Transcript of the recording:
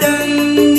dan